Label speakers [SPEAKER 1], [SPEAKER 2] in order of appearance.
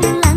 [SPEAKER 1] la